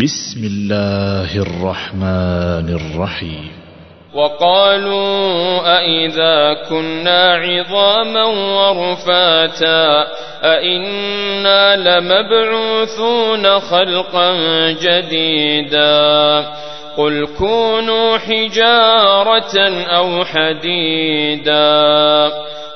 بسم الله الرحمن الرحيم وقالوا أإذا كنا عظاما ورفاتا أإنا لمبعوثون خلقا جديدا قل كونوا حجارة أو حديدا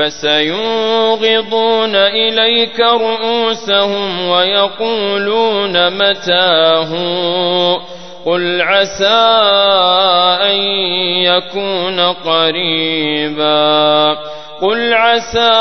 فسينغضون إليك رؤوسهم ويقولون متاه. قل عسى أن يكون قريبا. قل عسى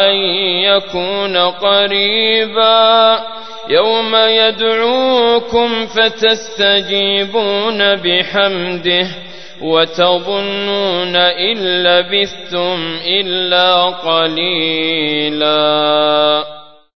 أن يكون قريبا. يوم يدعوكم فتستجيبون بحمده. وتظنون إن لبثتم إلا قليلاً.